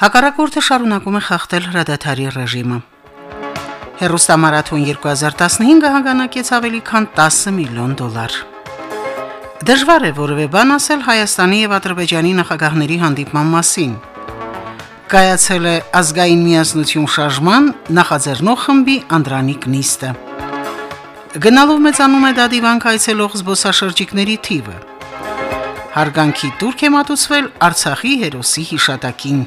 Հակառակորդը շարունակում է խախտել հրադադարի ռեժիմը։ Հերոստամարաթոն 2015-ը հանգանակեց ավելի քան 10 միլիոն դոլար։ Դժվար է որևէ բան ասել Հայաստանի եւ Ադրբեջանի նախագահների հանդիպման մասին։ Կայացել է ազգային միասնություն շարժման նախաձեռնող խմբի Անդրանիկ Նիստը։ Գնալով մեծանում է դադիվան կայցելող զբոսաշրջիկների թիվը։ Հարգանքի Թուրք է մատուցվել Արցախի հերոսի հիշատակին։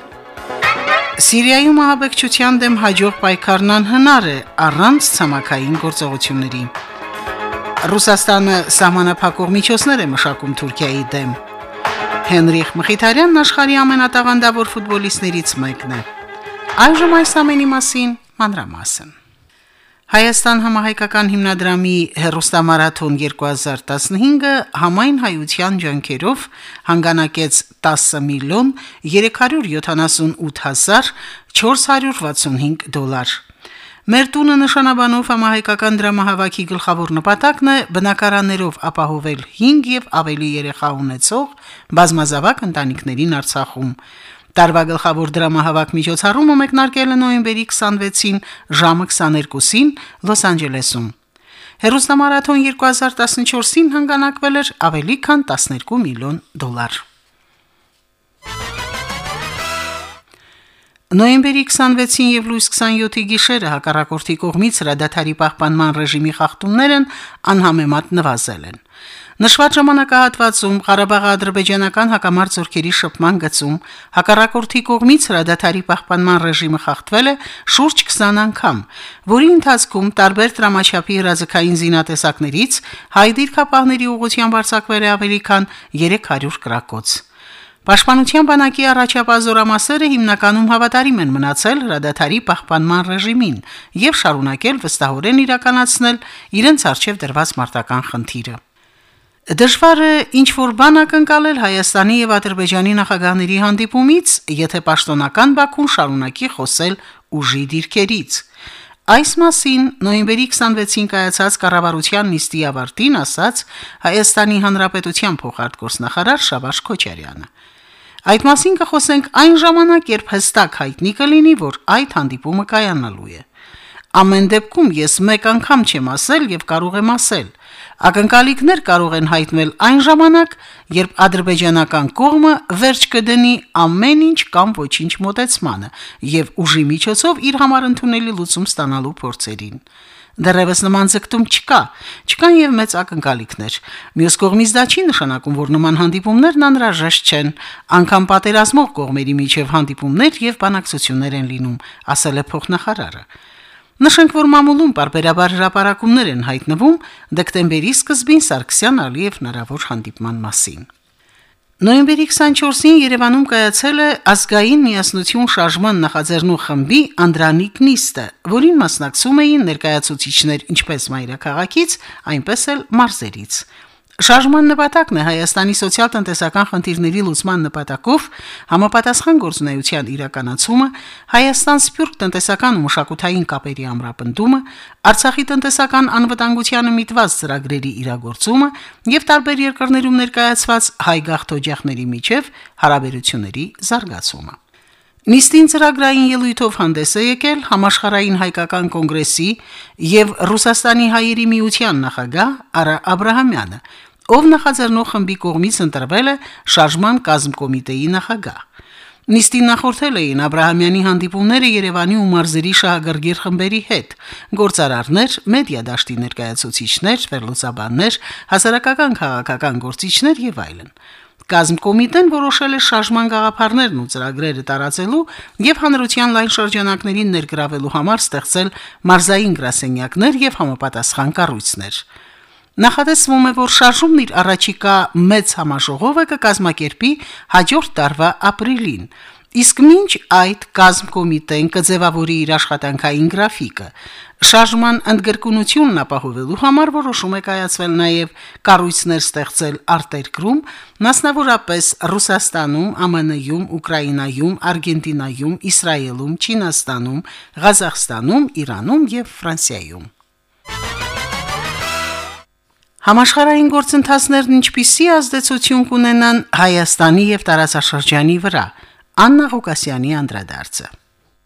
Սիրիայում ահաբեկչության դեմ հաջող պայքարն անհնար է առանց ցամաքային գործողությունների։ Ռուսաստանը սահմանափակող միջոցներ է մշակում Թուրքիայի դեմ։ Հենրիխ Մխիթարյանն աշխարհի ամենատաղանդավոր ֆուտբոլիստներից մեկն է։ Այժմ այս ամենի մասին մանրամասն։ Հայաստան համահայկական հիմնադրամի հերոստամարաթոն 2015-ը համայն հայության ջանքերով հանգանակեց 10 միլիոն 378465 դոլար։ Մեր տունը նշանաբանով համահայկական դրամահավաքի գլխավոր նպատակն է բնակարաններով ապահովել 5 եւ ավելի երեխա ունեցող բազմազավակ ընտանիքներին Արցախում։ Տարվա գլխավոր դրամահավաք միջոցառումը մեկնարկել է նոյեմբերի 26-ին ժամը 22-ին Լոս Անջելեսում։ Հերոստամարաթոն 2014-ին հանգանակվել էր ավելի քան 12 միլիոն դոլար։ Նոյեմբերի 26-ին եւ լույս 27-ի գիշերը հակառակորդի կողմից հրադադարի պահպանման ռեժիմի խախտումներն անհամեմատ նվազել են։ Նշված ժամանակահատվածում Ղարաբաղի ադրբեջանական հակամարտ զորքերի շփման գծում հակառակորդի կողմից հրադադարի պահպանման ռեժիմը խախտվել է շուրջ 20 անգամ, որի ընթացքում տարբեր տրամաչափի հրաձգային զինատեսակներից հայ դիրքապահների ուղղությամբ արձակվել է ավելի քան 300 կրակոց։ Պաշտպանության բանակի առաջապահ զորամասերը հիմնականում հավատարիմ են մնացել հրադադարի պահպանման ռեժիմին եւ շարունակել վստահորեն իրականացնել իրենց արժեվ դրված մարտական խնդիրը։ Դժվար է ինչ որ բան ակնկալել Հայաստանի եւ Ադրբեջանի նախագահների հանդիպումից, եթե պաշտոնական Բաքուն շարունակի խոսել ուժի դիրքերից։ Այս մասին նոյեմբերի 26-ին կայացած կառավարության նիստի ավարտին ասաց Հայաստանի Հանրապետության փոխարտգործնախարար Շավարժ Քոչարյանը։ Այդ մասին կխոսենք այն ժամանակ, երբ հստակ հայտնի կլինի, որ այդ հանդիպումը կայանալու է։ Ամեն դեպքում ես մեկ անգամ չեմ ասել եւ կարող եմ ասել, Ակնկալիքներ կարող են հայտնել այն ժամանակ, երբ ադրբեջանական կողմը վերջ կդնի ամեն ինչ կամ ոչինչ մոտեցմանը եւ ուժի միջոցով իր համար ընդունելի լուծում ստանալու փորձերին։ Դեռևս նման ձգտում չկա, չկան եւ մեծ ակնկալիքներ։ Մյուս կողմից դա չի նշանակում, որ նման հանդիպումներն անհրաժեշտ չեն, անկամ պատերազմող կողմերի միջև հանդիպումներ եւ բանակցություններ են լինում, ասել է փոխնախարարը։ Նշենք, որ մամուլում բարբերաբար հրապարակումներ են հայտնվում դեկտեմբերի սկզբին Սարգսյան-Ալիև հնարավոր հանդիպման մասին։ Նոյեմբերի 24-ին Երևանում կայացել է ազգային միասնություն շարժման նախաձեռնող խմբի Անդրանիկ նիստը, որին մասնակցում էին ներկայացուցիչներ ինչպես մայրաքաղաքից, այնպես էլ մարզերից։ Շարժման նպատակն է Հայաստանի սոցիալ-տնտեսական խնդիրների լուծման նպատակով համապատասխան գործունեության իրականացումը, Հայաստան սփյուռք տնտեսական ու մշակութային կապերի ամրապնդումը, Արցախի տնտեսական անվտանգությանը միտված ծրագրերի իրագործումը եւ տարբեր երկրներում ներկայացված հայ գաղթօջախների միջև հարաբերությունների զարգացումը։ Նիստին ծրագրային ելույթով հանդես է եկել համաշխարային հայկական կոնգրեսի եւ Ռուսաստանի հայերի միության նախագահ Արա Աբ รา համյանը, ով նախաձեռնող խմբի կողմից ընտրվել է շարժման կազմկոմիտեի նախագահ։ Նիստին նախորդել էին Աբ รา համյանի հանդիպումները Երևանի ու մարզերի շահագրգիռ խմբերի հետ, գործարարներ, մեդիա դաշտի ներկայացուցիչներ, վերլուծաբաններ, հասարակական քաղաքական գործիչներ եւ այլն։ Կազմկոմիտեն որոշել է շարժման գաղափարներն ու ծրագրերը տարածելու եւ հանրության լայն շրջանակներին ներգրավելու համար ստեղծել մարզային գրասենյակներ եւ համապատասխան կառույցներ։ Նախադեсվում է, որ շարժումն իր առաջիկա մեծ համաժողովը կկազմակերպի հաջորդ տարվա ապրիլին, Իսկ մինչ այդ կազմ կոմիտեն կձևավորի իր աշխատանքային գրաֆիկը, շարժման ընդգրկունությունն ապահովելու համար որոշում է կայացվել նաև կառույցներ ստեղծել արտերկրում, մասնավորապես Ռուսաստանում, ԱՄՆ-ում, Ուկրաինայում, Արգենտինայում, Իսրայելում, Չինաստանում, Ղազախստանում, Իրանում եւ Ֆրանսիայում։ Համաշխարհային գործընթացներն ինչպիսի ազդեցություն կունենան Հայաստանի եւ տարածաշրջանի վրա։ Աննա Ղուկասյանի անդրադարձը։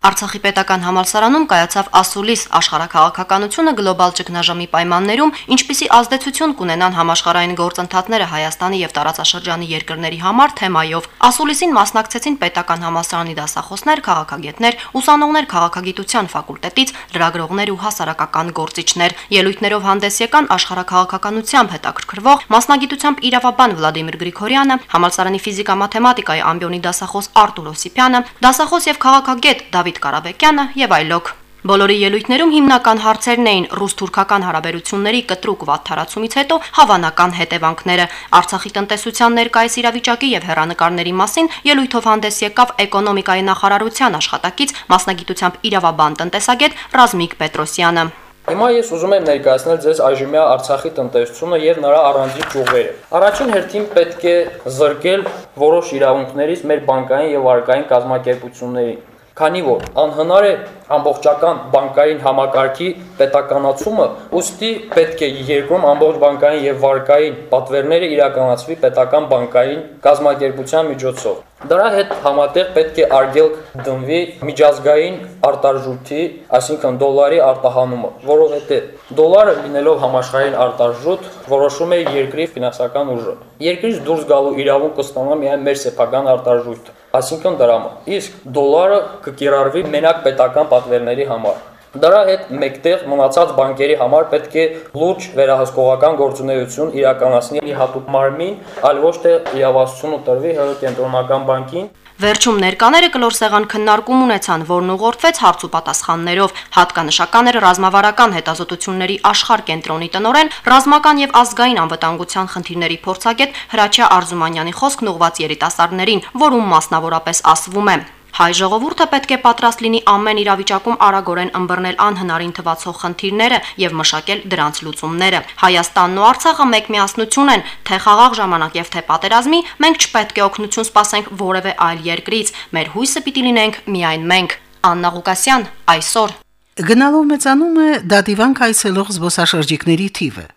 Արցախի պետական համալսարանում կայացավ ասուլիս աշխարհակաղակականությունը գլոբալ ճգնաժամի պայմաններում, ինչպիսի ազդեցություն կունենան համաշխարհային գործընթացները Հայաստանի եւ տարածաշրջանի երկրների համար թեմայով։ Ասուլիսին մասնակցեցին պետական համալսարանի դասախոսներ, քաղաքագետներ, ուսանողներ քաղաքագիտության ֆակուլտետից, լրագրողներ ու հասարակական գործիչներ։ Ելույթներով հանդես եկան աշխարհակաղակականությամբ հետաքրքրվող մասնագիտությամբ իրավաբան Վլադիմիր Գրիգորյանը, համալսարանի ֆիզիկա-մաթեմատիկայի ամբիոնի դասախոս Արտուր Օսիպյանը, դասախոս եւ քաղաքագետ Դավիթ Դավիթ Ղարաբեկյանը եւ այլոք։ Բոլորի ելույթներում հիմնական հարցերն էին ռուս-թուրքական հարաբերությունների կտրուկ վատթարացումից հետո հավանական հետևանքները։ Արցախի տնտեսության ներկայիս իրավիճակի եւ հերանեկարների մասին ելույթով հանդես եկավ էկոնոմիկայի նախարարության աշխատակից մասնագիտությամբ իրավաբան տնտեսագետ Ռազմիկ Պետրոսյանը։ Հիմա ես ուզում եմ ներկայացնել ձեզ այժմյա Արցախի տնտեսությունը եւ նրա առանձին ճյուղերը։ Առաջին հերթին պետք է զրկել որոշ իրավունքներից մեր բանկային եւ վարկային կազմակերպությունների քանի որ անհնար է ամբողջական բանկային համակարգի պետականացումը, ուստի պետք է երկրում ամբողջ բանկային եւ վարկային պատվերները իրականացվի պետական բանկային կազմակերպության միջոցով։ Դրա հետ համատեղ պետք է արգելք դնվի միջազգային արտարժույթի, այսինքն դոլարի արտահանումը, որովհետեւ դոլարը լինելով համաշխարհային արտարժույթ, որոշում է երկրի ֆինանսական ուժը։ Երկրից դուրս գալու իրավունք կստանա միայն մեր սեփական արտարժույթը, այսինքն դրամը։ Իսկ դոլարը կկիրառվի մենակ պետական պատվերների համար։ Դրա հետ մեկտեղ մնացած բանկերի համար պետք է լուրջ վերահսկողական գործունեություն իրականացնի մի հատուկ մարմին, այլ ոչ թե իրավասությունը տրվի ՀՀ կենտրոնական բանկին։ Վերջում ներկաները կլոր սեղան քննարկում ունեցան, որն ուղղորդվեց հարց ու պատասխաններով։ Հատկանշական էր ռազմավարական հետազոտությունների աշխարհ կենտրոնի տնորեն, ռազմական եւ ազգային անվտանգության խնդիրների փորձագետ Հրաչյա Արզումանյանի խոսքն ուղված երիտասարդներին, որում մասնավորապես ասվում է. Հայ ժողովուրդը պետք է պատրաստ լինի ամեն իրավիճակում արագորեն ըմբռնել անհնարին թվացող խնդիրները եւ մշակել դրանց լուծումները։ Հայաստանն ու Արցախը մեկ միասնություն են, թե խաղաղ ժամանակ եւ թե պատերազմի, մենք չպետք է օգնություն սպասենք որևէ այլ երկրից։ Մեր հույսը պիտի լինենք միայն մենք։ Աննա Ղուկասյան այսօր Գնալով մեծանում է դատիվանք այցելող զբոսաշրջիկների թիվը։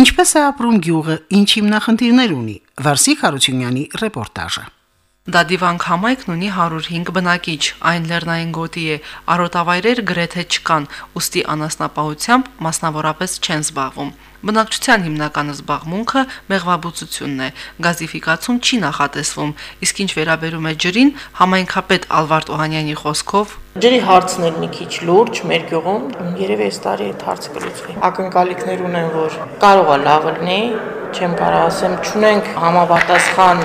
Ինչպես է ապրում գյուղը, ինչ հիմնախնդիրներ ունի։ Վարսիկ Հարությունյանի ռեպորտաժը։ Դադիվանք համայնքն ունի 105 բնակիչ, այն լեռնային գոտի է, արոտավայրեր գրեթե չկան, ուստի անասնապահությամբ մասնավորապես չեն զբաղվում։ Բնակչության հիմնական զբաղմունքը մեղվաբուծությունն է։ Գազիֆիկացում չի նախատեսվում, իսկ ինչ վերաբերում է ջրին, համայնքապետ Ալվարդ Օհանյանի խոսքով. Ջրի հարցն էլ մի քիչ լուրջ մեր գյուղում, երևի այս տարի այդ հարցը կլուծվի։ Ակնկալիքներ ունեն, որ կարող է լավ լինի, չեմ կարող ասեմ, ճունենք համապատասխան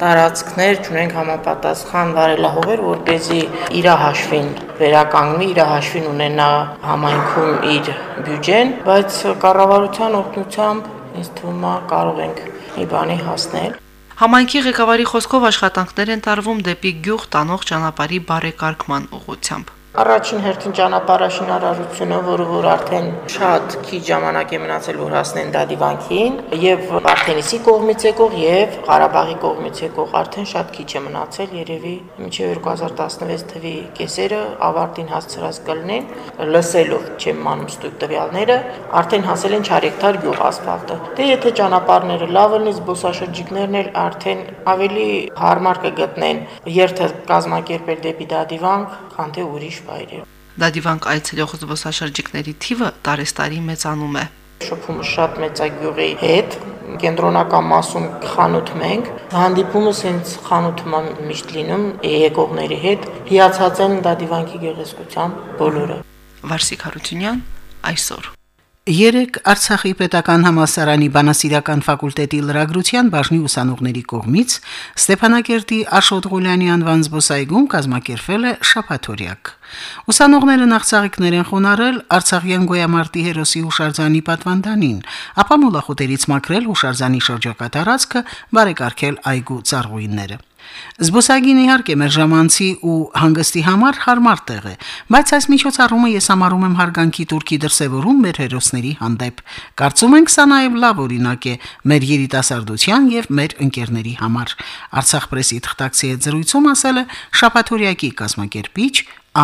տարածքներ, ճունենք համապատասխան վարելահողեր, որ เป զի իր հաշվին վերականգնի, իր հաշվին ունենա համայնքում իր բյուջեն, բայց կառավարության օգնությամբ ինձ թվում է կարող ենք մի բանի հասնել։ Համայնքի ղեկավարի խոսքով աշխատանքներ են տարվում դեպի գյուղ տանող ճանապարհի բարեկարգման ուղղությամբ։ Առաջին հերթին ճանապարհաշինարարությունը, որը որ արդեն շատ քիչ ժամանակ է մնացել որ հասնեն դադիվանքին, եւ Վարդենիսի կողմից եկող եւ Ղարաբաղի կողմից եկող արդեն շատ քիչ է մնացել, երևի մինչեւ 2016 թվի կեսերը ավարտին հասցրած կլինեն, լսելով չեմ մանում ստույգ տվյալները, արդեն հասել են 4 հեկտար գյուղ ասֆալտը։ Դե եթե ճանապարհները լավ լինի, զբոսաշրջիկներն էլ արդեն ավելի հարմար կգտնեն երթը կազմակերպել դեպի դադիվանք, քան թե ուրիշ վայրեր։ Դադիվանք այցելող զբոսաշրջիկների թիվը տարեստարի մեծանում է։ Շփումը շատ մեծ է գյուղի հետ, կենտրոնական մասում խանութ մենք, հանդիպումս հենց խանութում միշտ լինում եկողների հետ, հիացած են դադիվանքի գեղեցկությամբ բոլորը։ Վարսիկ Հարությունյան այսօր Երեք Արցախի պետական համալսարանի բանասիրական ֆակուլտետի լրագրության բաժնի ուսանողների կողմից Ստեփանակերտի Աշոտ Ղուլյանի անվան զբոսայգում կազմակերպվել է շաբաթօրյակ։ Ուսանողները նախցաղիկներ են խոնարել Արցախյան գոյամարտի հերոսի հուշարձանի պատվանդանին, ապա մոլախոտերից մաքրել հուշարձանի շրջակա տարածքը, բարեկարգել այգու ծառուինները։ Զբոսագին իհարկե մեր ժամանցի ու հանգստի համար հարմար տեղ է, բայց այս միջոցառումը ես համարում եմ հարգանքի турքի դրսևորում մեր հերոսների հանդեպ։ Կարծում ենք սա նաև լավ օրինակ է մեր երիտասարդության եւ մեր ընկերների համար։ Արցախ պրեսի թղթակցի հետ զրույցում ասել է շապաթորյակի կազմակերպիչ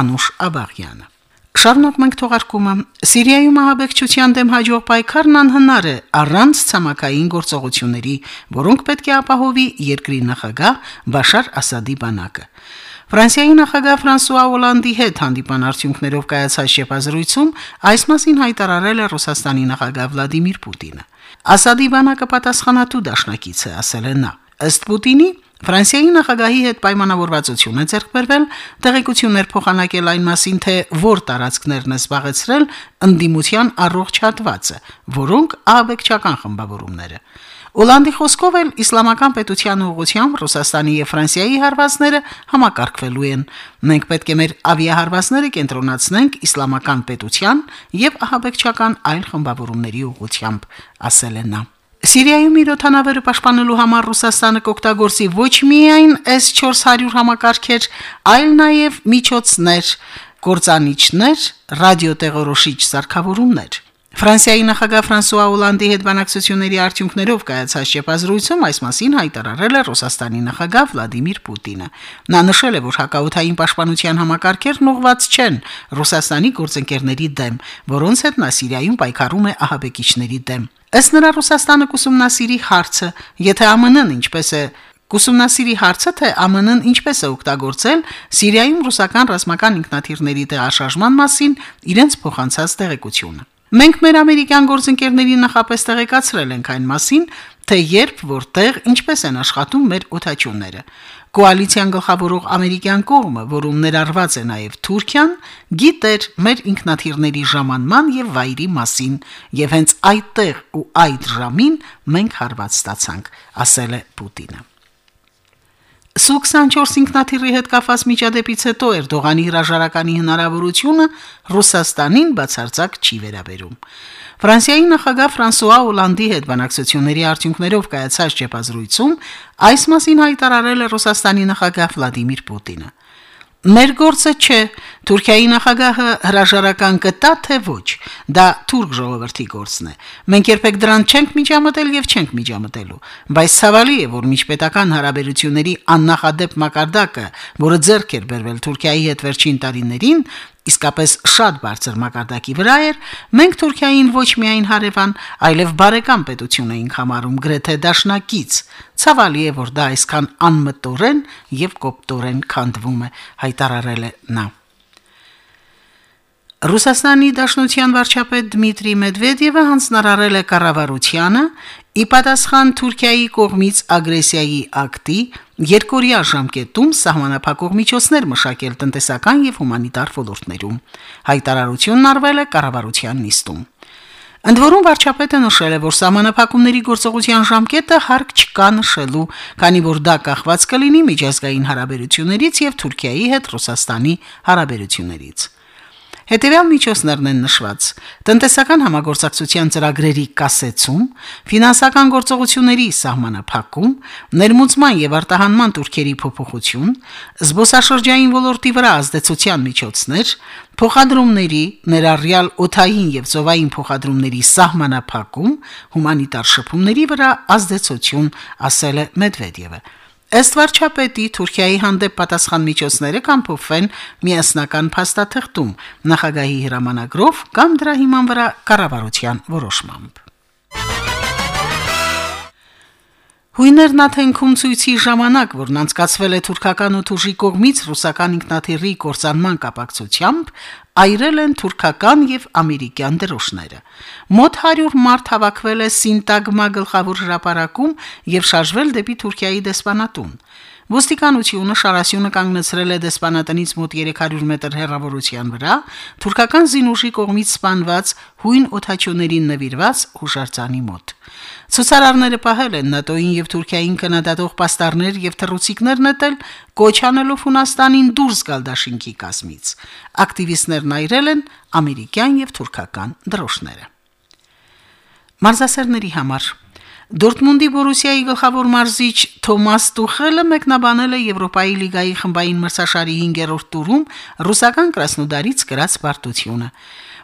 Անուշ Աբաղյանը։ Շարունակում ենք թողարկումը։ Սիրիայում ահաբեկչության դեմ հաջող պայքարն անհնար է առանց ցամաքային գործողությունների, որոնք պետք է ապահովի երկրի նախագահ Բաշար Ասադի բանակը։ Ֆրանսիայի նախագահ Ֆրանսուଆ Օլանդի հետ հանդիպան արդյունքներով կայացած շեփազրույցում այս մասին հայտարարել է Ռուսաստանի նախագահ Վլադիմիր Պուտինը։ Ասադի բանակը պատասխանատու դաշնակից է, ասել է նա։ Ըստ Պուտինի Ֆրանսիայի նախագահի հետ պայմանավորվածություն է ձեռք բերվել տեղեկություններ փոխանակել այն մասին, թե որ տարածքներն է զբաղեցրել ընդդիմության առողջ հատվածը, որոնք ահաբեկչական խմբավորումները։ Օլանդի խոսքով էլ իսլամական պետության ուղղությամբ Ռուսաստանի եւ Ֆրանսիայի հարվածները համակարգվելու են։ Մենք պետք է մեր ավիահարվածները կենտրոնացնենք իսլամական պետության եւ ահաբեկչական այլ խմբավորումների ուղղությամբ, ասել է նա. Սիրիայում իր օթանավերը պաշտպանելու համար Ռուսաստանը կօգտագործի ոչ միայն S400 համակարգեր, այլ նաև միջոցներ, կորցանիչներ, ռադիոտեղորոշիչ սարքավորումներ։ Ֆրանսիայի նախագահ Ֆրանսուଆ Օլանդի հետ բանակցությունների արդյունքներով կայացած շեփազրույցում այս մասին հայտարարել է Ռուսաստանի նախագահ Վլադիմիր Պուտինը։ Նա նշել է, որ հակաօթային պաշտպանության համակարգերն ուղղված չեն Ռուսաստանի գործընկերների դեմ, որոնց հետ նա Սիրիայում պայքարում է ահաբեկիչների դեմ։ Ըստ նրա Ռուսաստանը կուսումնասիրի հարցը, եթե ԱՄՆ-ն ինչպես է Կուսումնասիրի հարցը թե ԱՄՆ-ն ինչպես է օգտագործել Սիրիայում ռուսական ռազմական ինքնաթիռների տեղաշարժման մասին իրենց փոխանցած տեղեկությունը։ Մենք մեր ամերիկյան գործընկերներին նախապես տեղեկացրել ենք այն մասին, թե երբ, որտեղ, ինչպես են աշխատում մեր օթաչունները։ Կոալիցիան գլխավորող ամերիկյան կողմը, որում ներառված է նաև Թուրքիան, գիտեր մեր ինքնաթիռների ժամանման եւ վայրի մասին, եւ հենց այդտեղ ու այդ ժամին մենք հարված ստացանք, ասել է Պուտինը։ Սու-24 ինքնաթիռի հետ կապված միջադեպից հետո Էրդողանի հրաժարականի հնարավորությունը Ռուսաստանին բացարձակ չի վերաբերում։ Ֆրանսիայի նախագահ Ֆրանսուଆ Օլանդի հետ բանակցությունների արդյունքներով կայացած ճեպազրույցում այս մասին հայտարարել է Ռուսաստանի նախագահ Վլադիմիր Պուտինը։ Մեր գործը չէ, Թուրքիայի նախագահը հրաժարական կտա թե ոչ։ Դա թուրք ժողովրդի գործն է։ Մենք երբեք դրան չենք միջամտել եւ չենք միջամտելու, բայց ցավալի է, որ միջպետական հարաբերությունների աննախադեպ մակարդակը, որը ձեռք էր բերվել Թուրքիայի հետ վերջին տարիներին, իսկապես շատ բարձր մակարդակի վրա էր, մենք Թուրքիային ոչ միայն հարևան, այլև բարեկամ պետություն էինք համարում գրեթե դաշնակից։ Ցավալի է, որ դա այսքան անմտորեն եւ կոպտորեն քանդվում է, հայտարարել է նա. Ռուսաստանի Դաշնության վարչապետ Դմիտրի Մեդվեդևը հանձնարարել է կառավարությանը ի պատասխան Թուրքիայի կողմից ագրեսիայի ակտի երկորյա ժամկետում սահմանափակող միջոցներ մշակել տնտեսական եւ հումանիտար ոլորտներում։ Հայտարարությունն արվել է կառավարության նիստում։ Ընդ որում վարչապետը նշել է, որ սահմանափակումների գործողության ժամկետը հարկ չկա նշելու, քանի որ դա կախված կլինի միջազգային հարաբերություններից եւ Թուրքիայի հետ Ռուսաստանի հարաբերություններից։ Հետևյալ միջոցներն են նշված. տնտեսական համագործակցության ծրագրերի կասեցում, ֆինանսական գործողությունների սահմանափակում, ներմուծման եւ արտահանման турքերի փոփոխություն, զբոսաշրջային ոլորտի վրա ազդեցության միջոցներ, փոխադրումների, ներառյալ օթային եւ ծովային փոխադրումների սահմանափակում, հումանիտար շփումների վրա ազդեցություն, ասել է Մեդվեդևը։ Ըստ վարչապետի Թուրքիայի հանդեպ պատասխան միջոցները կամ փոխվեն միասնական փաստաթղթում նախագահի հրամանագրով կամ դրա հիման վրա կառավարության որոշմամբ։ Հույներն աթենքում ցույցի ժամանակ, որն անցկացվել է թուրքական օթուժի կողմից ռուսական ինքնաթիռի կորցանման կապակցությամբ, այրել են թուրքական եւ ամերիկյան դրոշները։ Մոտ 100 մարդ հավաքվել է Սինտագմա գլխավոր հրապարակում եւ շարժվել դեպի Թուրքիայի դեսպանատուն։ Ոստիկանությունը շարասյունը կանգնեցրել է դեսպանատնից մոտ 300 մետր հեռավորության վրա թուրքական զինուժի կողմից սպանված հույն օթաչուներին նվիրված հուշարձանի մոտ։ Ցուցարարները պահել են ՆԱՏՕ-ին եւ Թուրքիային կնադատող պաստառներ եւ թռուցիկներ նետել, կոչ անելով Հունաստանին դուրս գալ դաշինքի կազմից։ Ակտիվիստներն այրել են ամերիկյան եւ թուրքական դրոշները։ Մարզասերների համար. Դորտմունդի Բորուսիայի գլխավոր մարզիչ Թոմաս Տուխելը մեկնաբանել է Եվրոպայի լիգայի խմբային մրցաշարի 5-րդ տուրում ռուսական Կրասնոդարից գրած պարտությունը։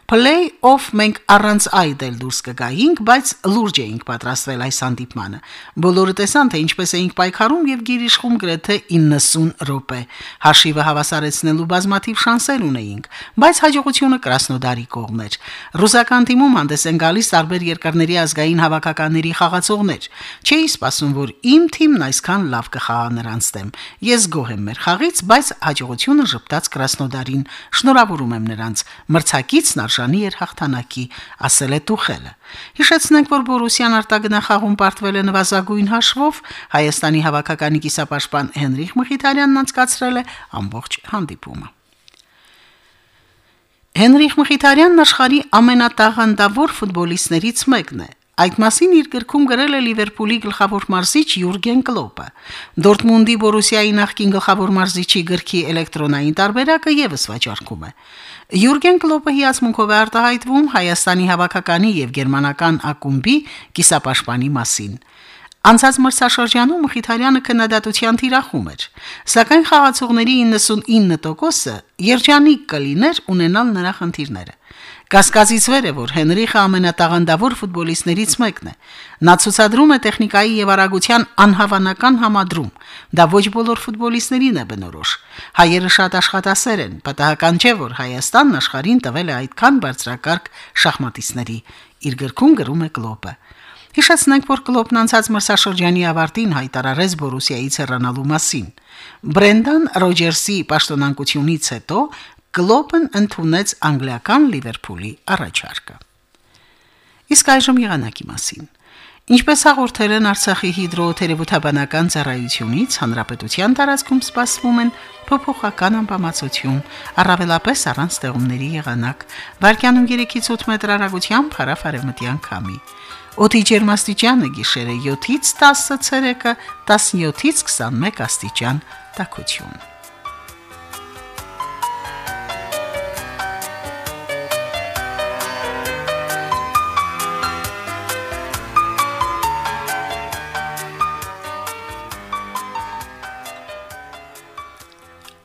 Play-off մենք առանց այդ էլ դուրս կգայինք, բայց լուրջ էինք պատրաստվել այս հանդիպմանը։ Բոլորը տեսան, թե ինչպես էինք պայքարում եւ գիրիշխում գրեթե 90 րոպե։ Հաշիվը հավասարեցնելու բազմաթիվ շանսեր ունեինք, բայց հաջողությունը Կրասնոդարի կողմն էր։ Ռուսական թիմում հանդես են գալիս տարբեր երկրների ազգային հավաքականների խաղացողներ։ Չէի սպասում, որ իմ թիմն այսքան լավ կխաղա նրանց դեմ։ Ես գոհ եմ մեր խաղից, բայց հաջողությունը ճպտաց Կրասնոդարին։ Շնորհավորում եմ նրանց։ Մրցակիցն արժանի էր հաղթանակի, ասել է Տուխելը։ Հիշեցնենք, որ Բորուսիան արտագնախաղում պարտվել է նվազագույն հաշվով, Հայաստանի հավաքականի կիսապաշտպան Հենրիխ Մխիթարյանն անցկացրել է ամբողջ հանդիպումը։ Հենրիխ Մխիթարյանն աշխարհի ամենատաղանդավոր ֆուտբոլիստներից մեկն է։ Այդ մասին իր գրքում գրել է Լիվերպուլի գլխավոր մարզիչ Յուրգեն Կլոպը։ Դորտմունդի Բորուսիայի նախկին գլխավոր մարզիչի գրքի էլեկտրոնային տարբերակը եւս վաճառքում է։ Յուրգեն Կլոպը հիացմունքով է արտահայտվում Հայաստանի հավաքականի եւ գերմանական ակումբի կիսապաշտպանի մասին։ Անցած մրցաշրջանում Մխիթարյանը քննադատության թիրախում էր, սակայն խաղացողների 99%-ը երջանիկ կլիներ ունենալ նրա խնդիրները։ Կասկածից վեր է, որ Հենրիխը ամենատաղանդավոր ֆուտբոլիստներից մեկն է։ Նա ցուցադրում է տեխնիկայի եւ արագության անհավանական համադրում։ Դա ոչ բոլոր ֆուտբոլիստերին է բնորոշ։ Հայերը շատ աշխատասեր են, պատահական չէ, որ Հայաստանն աշխարհին տվել է այդքան բարձրակարգ շախմատիստների։ Իր գրքում գրում է Կլոպը. Հիշեցնենք, որ Կլոպն անցած մրցաշրջանի ավարտին հայտարարեց Բորուսիայից հեռանալու մասին։ Բրենդան Ռոջերսի պաշտոնանկությունից հետո Կլոպն ընդունեց անգլիական Լիվերպուլի առաջարկը։ Իսկ այժմ եղանակի մասին։ Ինչպես հաղորդել են Արցախի հիդրոթերապևտաբանական ծառայությունից, հանրապետության տարածքում սպասվում են փոփոխական անբավարարություն, առավելապես առանց ստեղումների եղանակ, վարկյանում 3-ից 8 մետր հեռագությամբ հարավ-արևմտյան քամի։ Օդի ջերմաստիճանը գիշերը 7-ից 10 ցերեկը 17-ից 21 աստիճան տաքություն։